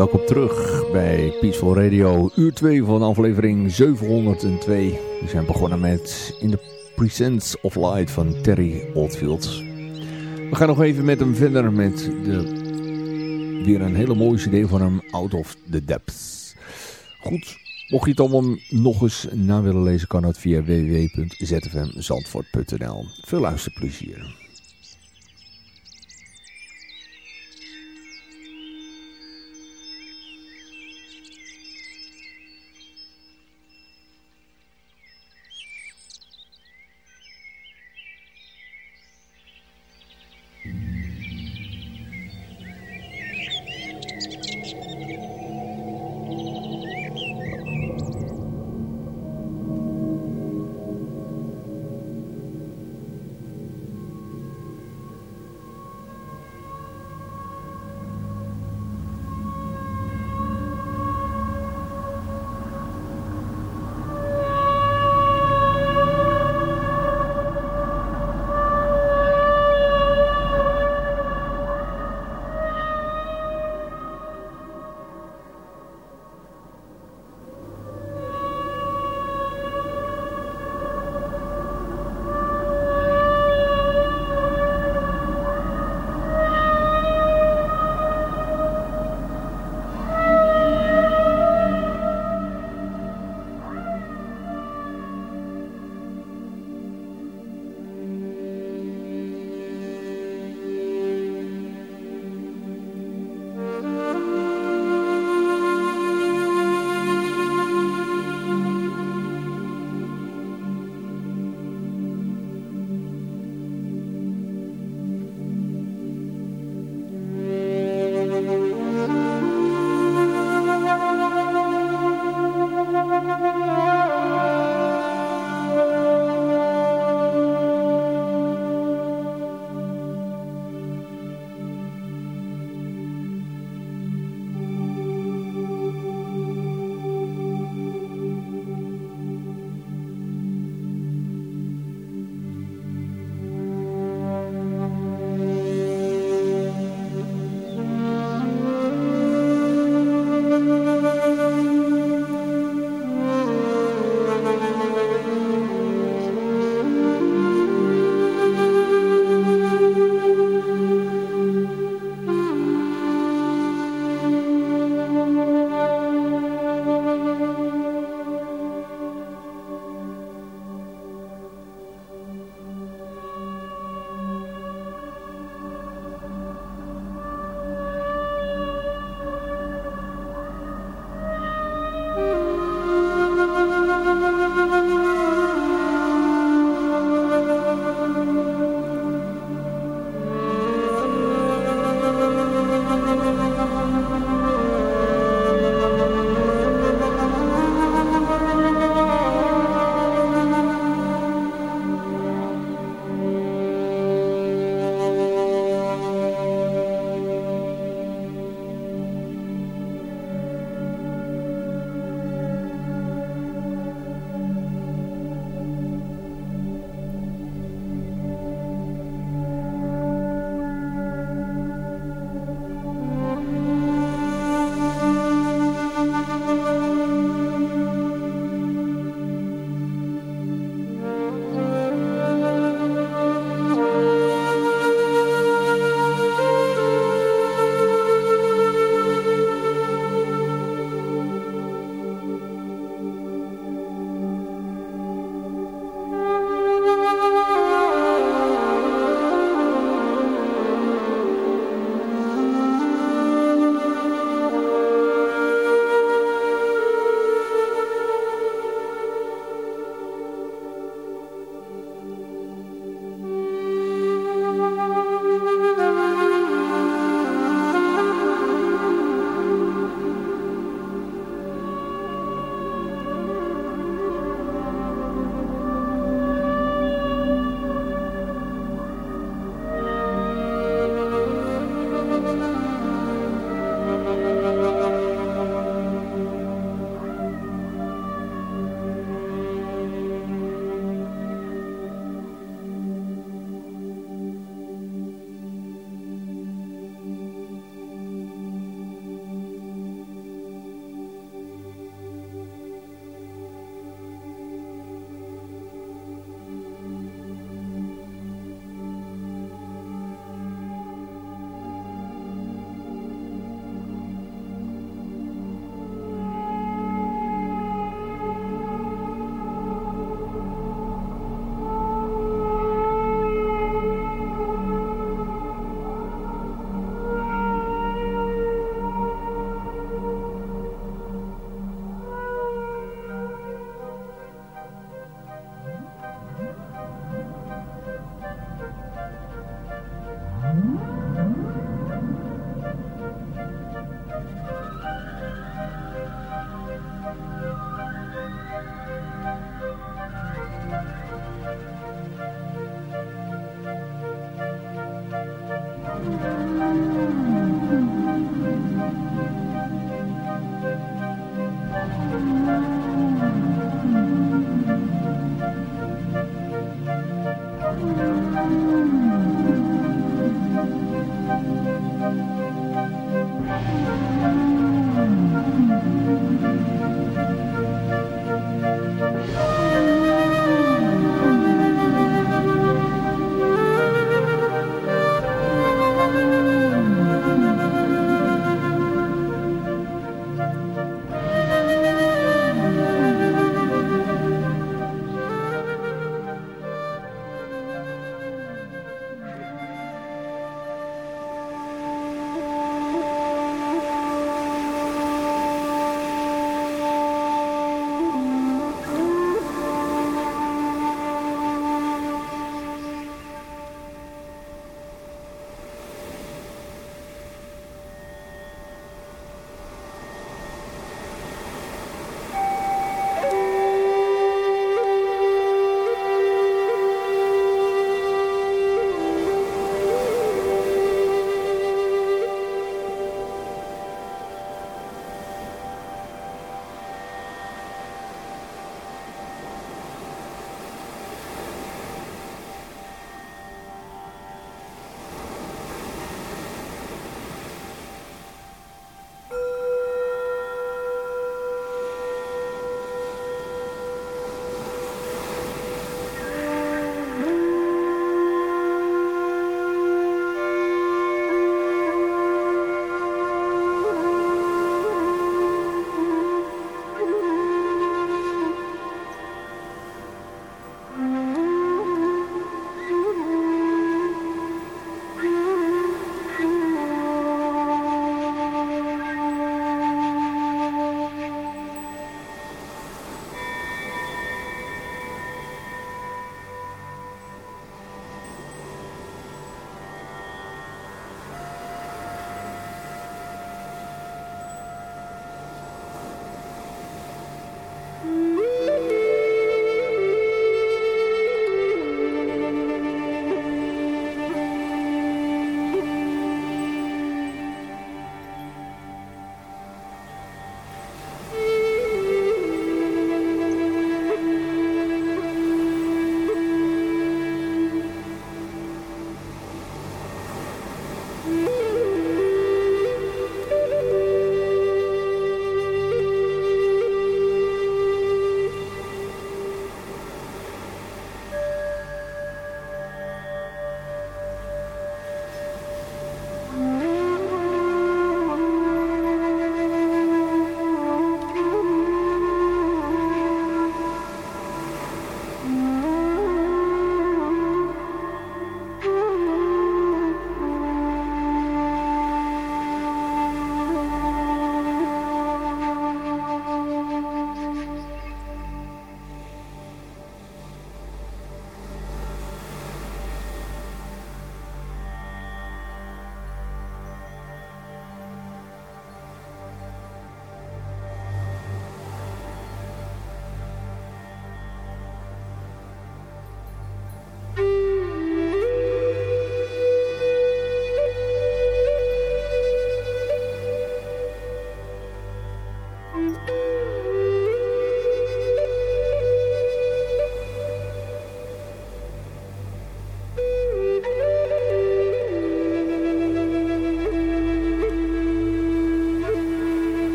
Welkom terug bij Peaceful Radio, uur 2 van aflevering 702. We zijn begonnen met In the Presence of Light van Terry Oldfield. We gaan nog even met hem verder met de, weer een hele mooie cd van hem, Out of the Depths. Goed, mocht je het allemaal nog eens na willen lezen, kan dat via www.zfmzandvoort.nl. Veel luisterplezier.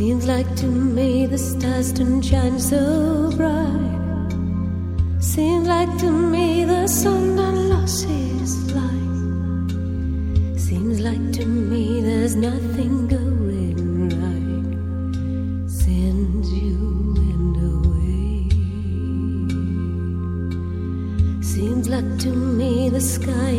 Seems like to me the stars don't shine so bright. Seems like to me the sun don't lost its light. Seems like to me there's nothing going right since you went away. Seems like to me the sky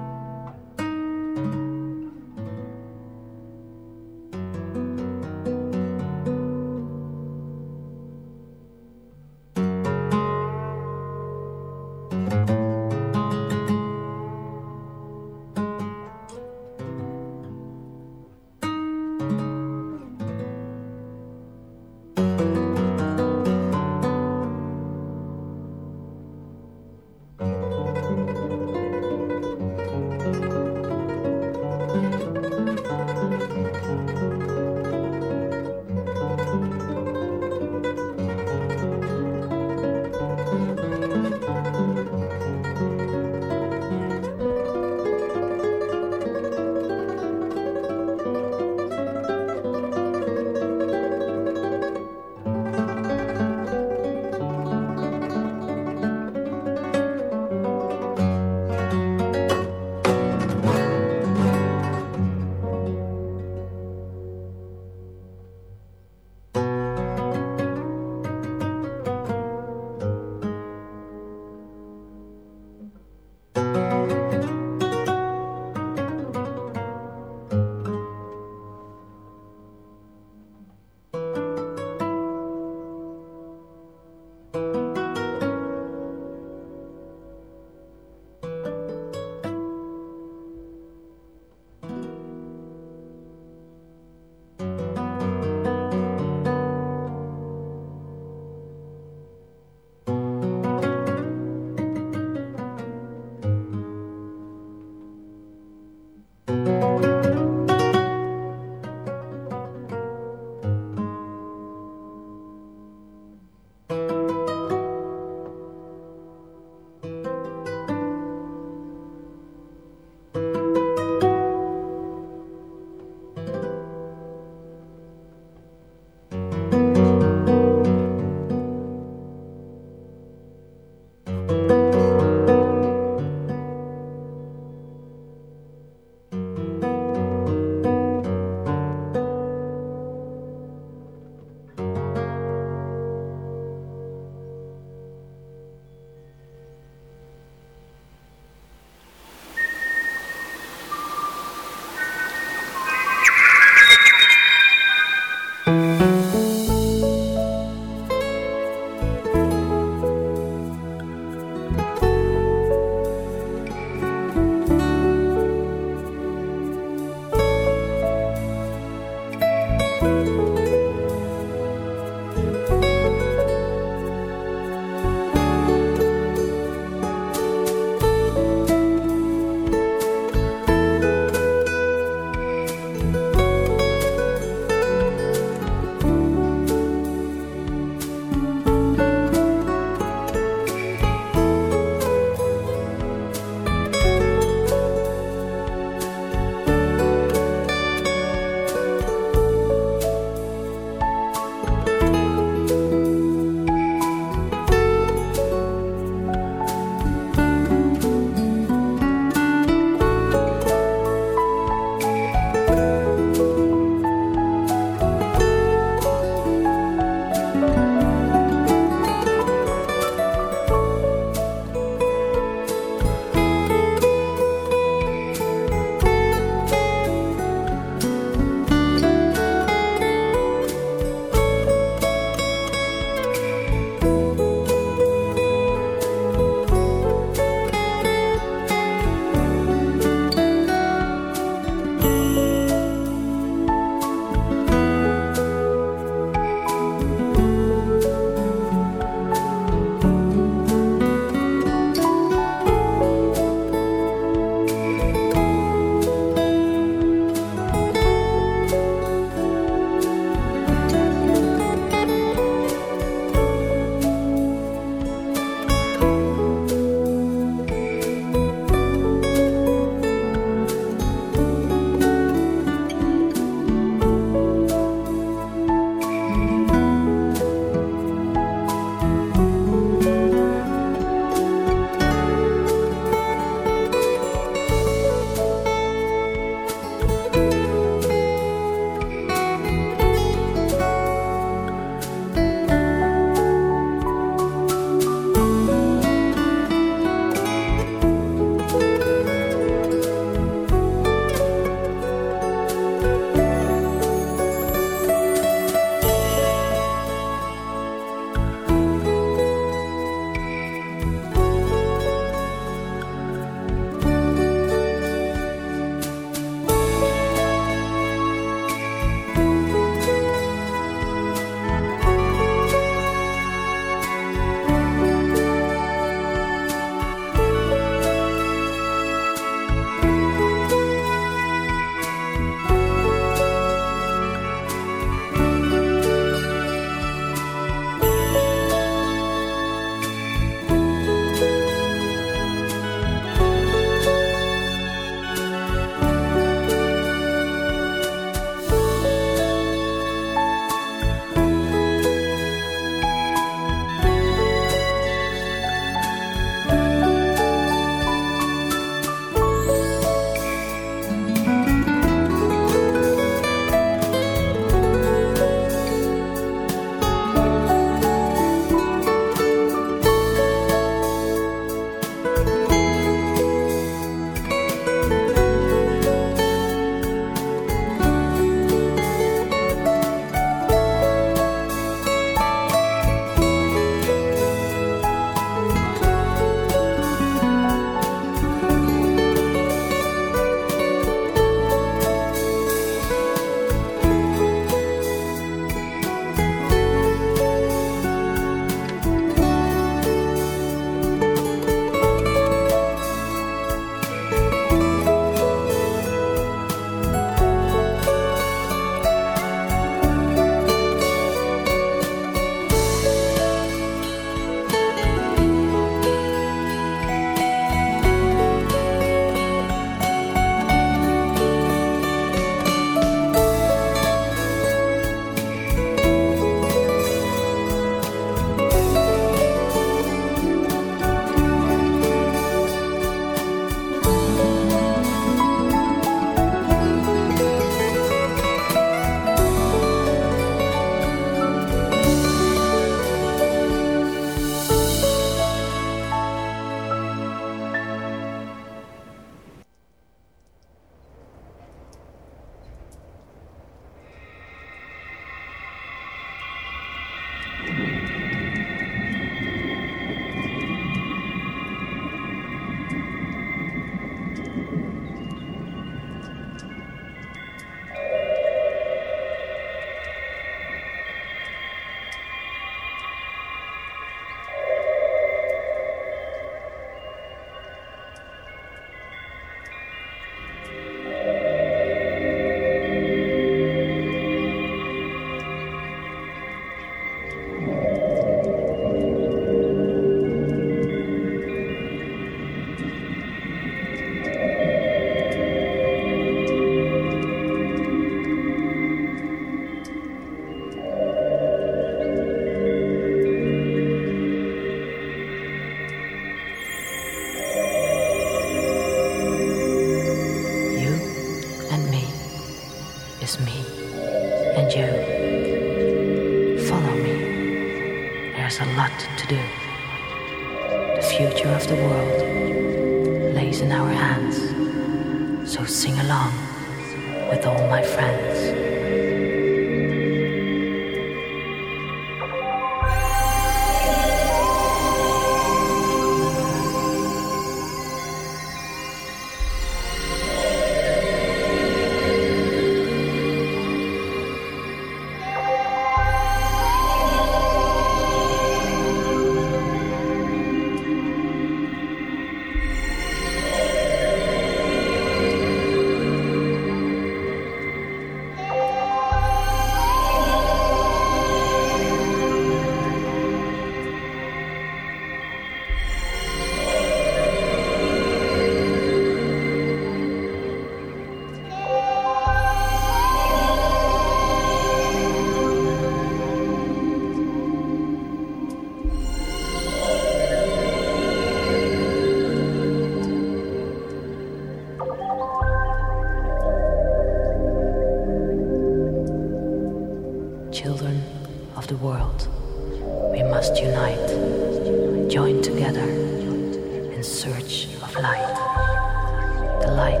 of light, the light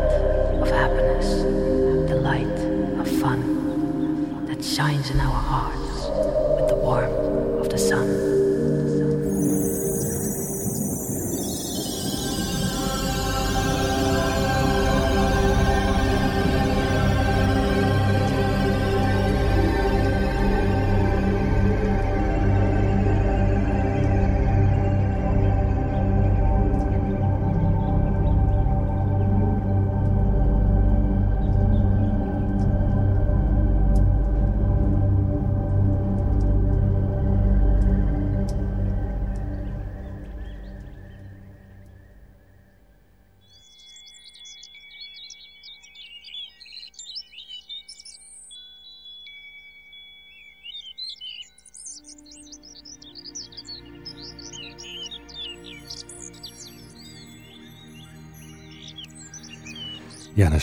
of happiness, the light of fun that shines in our hearts with the warmth of the sun.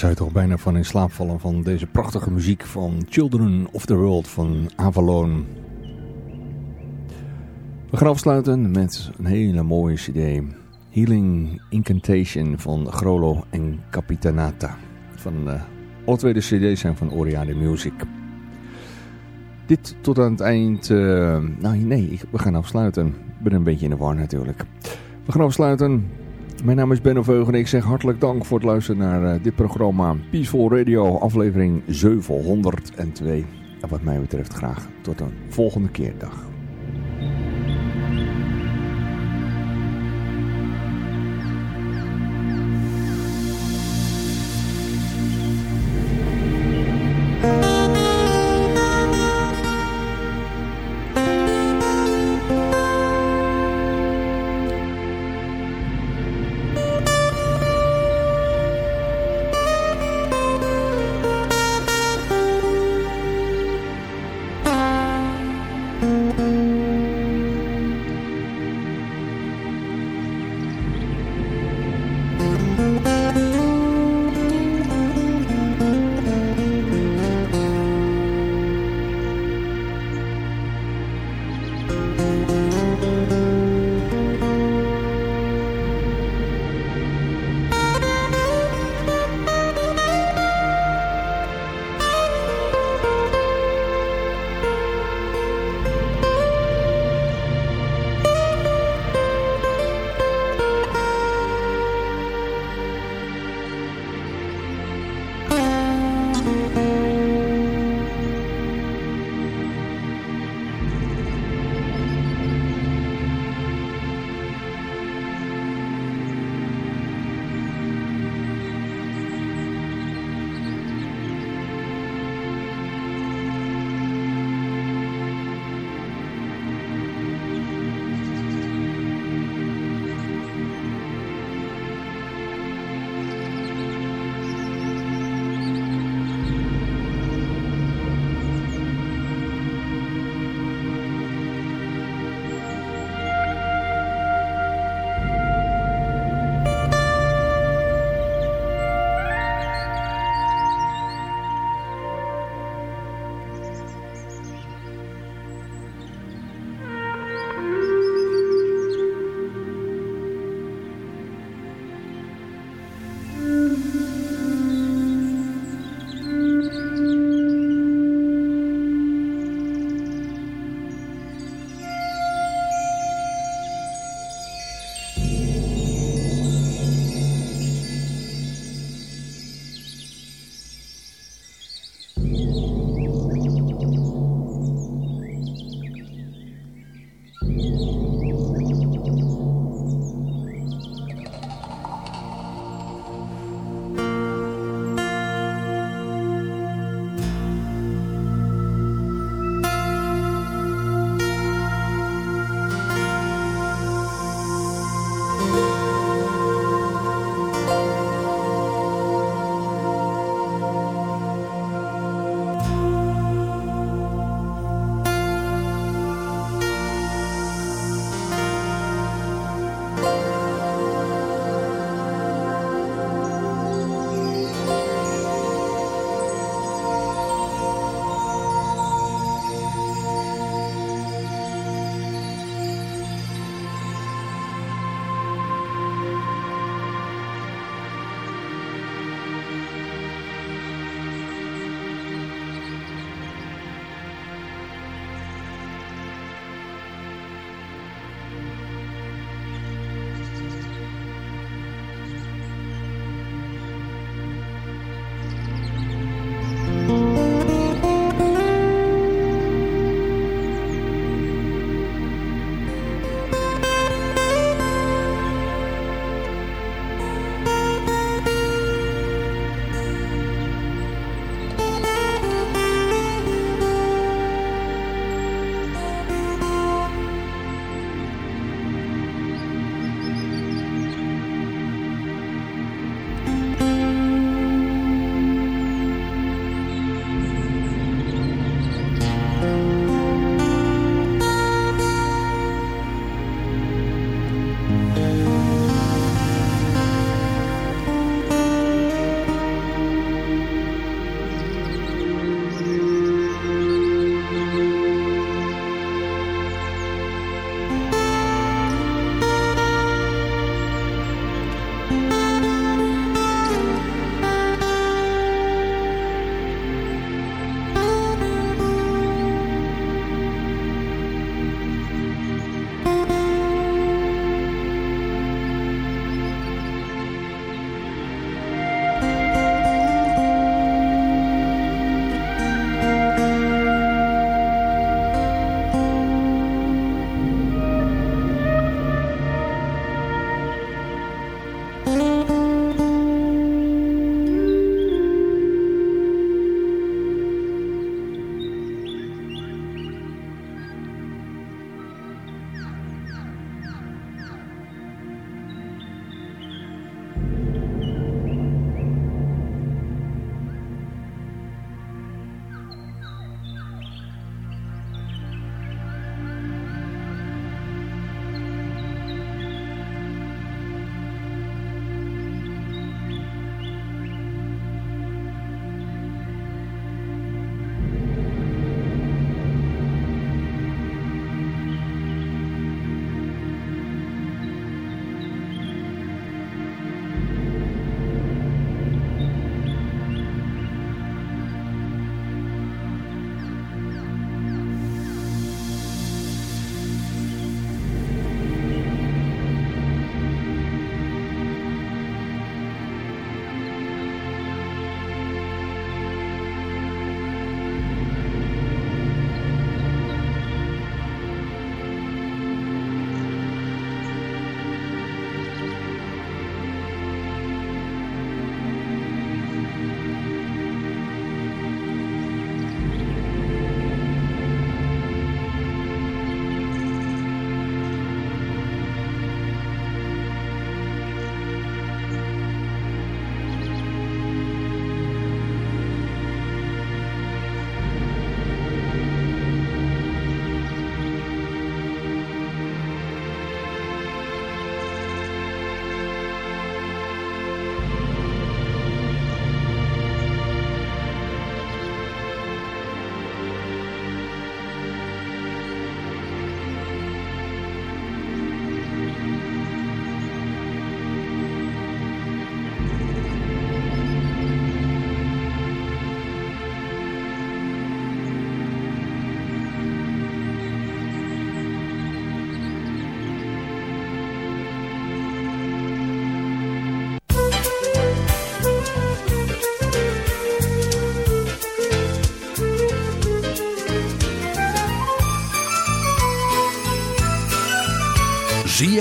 Zou je toch bijna van in slaap vallen van deze prachtige muziek van Children of the World van Avalon. We gaan afsluiten met een hele mooie cd. Healing Incantation van Grolo en Capitanata. Van, uh, alle twee de cd's zijn van Oriade Music. Dit tot aan het eind... Uh, nou nee, we gaan afsluiten. Ik ben een beetje in de war natuurlijk. We gaan afsluiten mijn naam is Benno Veugen en ik zeg hartelijk dank voor het luisteren naar uh, dit programma Peaceful Radio, aflevering 702. En wat mij betreft graag tot een volgende keer. Dag.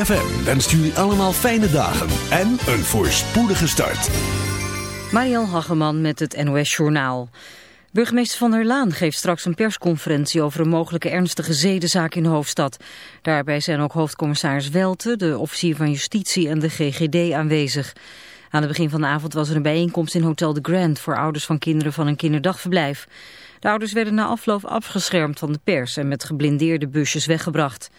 ZFM wenst jullie allemaal fijne dagen en een voorspoedige start. Mariel Hageman met het NOS Journaal. Burgemeester Van der Laan geeft straks een persconferentie over een mogelijke ernstige zedenzaak in de hoofdstad. Daarbij zijn ook hoofdcommissaris Welte, de officier van justitie en de GGD aanwezig. Aan het begin van de avond was er een bijeenkomst in Hotel de Grand voor ouders van kinderen van een kinderdagverblijf. De ouders werden na afloop afgeschermd van de pers en met geblindeerde busjes weggebracht.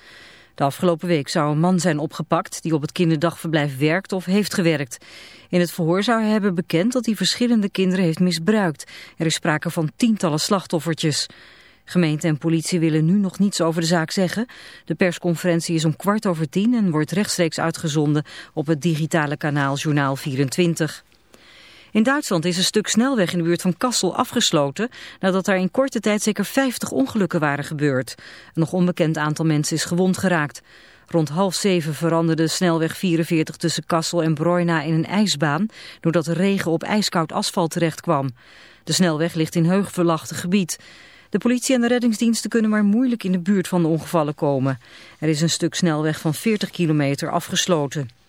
De afgelopen week zou een man zijn opgepakt die op het kinderdagverblijf werkt of heeft gewerkt. In het verhoor zou hij hebben bekend dat hij verschillende kinderen heeft misbruikt. Er is sprake van tientallen slachtoffertjes. Gemeente en politie willen nu nog niets over de zaak zeggen. De persconferentie is om kwart over tien en wordt rechtstreeks uitgezonden op het digitale kanaal Journaal 24. In Duitsland is een stuk snelweg in de buurt van Kassel afgesloten nadat er in korte tijd zeker 50 ongelukken waren gebeurd. Een nog onbekend aantal mensen is gewond geraakt. Rond half zeven veranderde de snelweg 44 tussen Kassel en Broina in een ijsbaan doordat de regen op ijskoud asfalt terecht kwam. De snelweg ligt in heugverlachte gebied. De politie en de reddingsdiensten kunnen maar moeilijk in de buurt van de ongevallen komen. Er is een stuk snelweg van 40 kilometer afgesloten.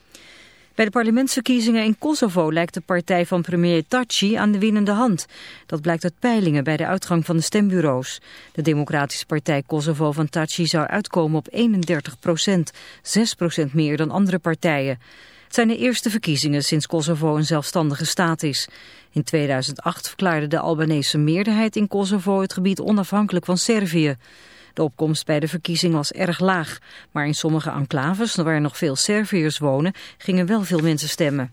Bij de parlementsverkiezingen in Kosovo lijkt de partij van premier Taci aan de winnende hand. Dat blijkt uit peilingen bij de uitgang van de stembureaus. De Democratische Partij Kosovo van Taci zou uitkomen op 31 procent, 6 procent meer dan andere partijen. Het zijn de eerste verkiezingen sinds Kosovo een zelfstandige staat is. In 2008 verklaarde de Albanese meerderheid in Kosovo het gebied onafhankelijk van Servië. De opkomst bij de verkiezing was erg laag. Maar in sommige enclaves, waar nog veel Serviërs wonen, gingen wel veel mensen stemmen.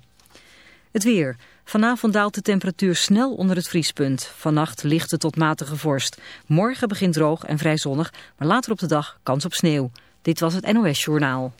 Het weer. Vanavond daalt de temperatuur snel onder het vriespunt. Vannacht lichte tot matige vorst. Morgen begint droog en vrij zonnig, maar later op de dag kans op sneeuw. Dit was het NOS Journaal.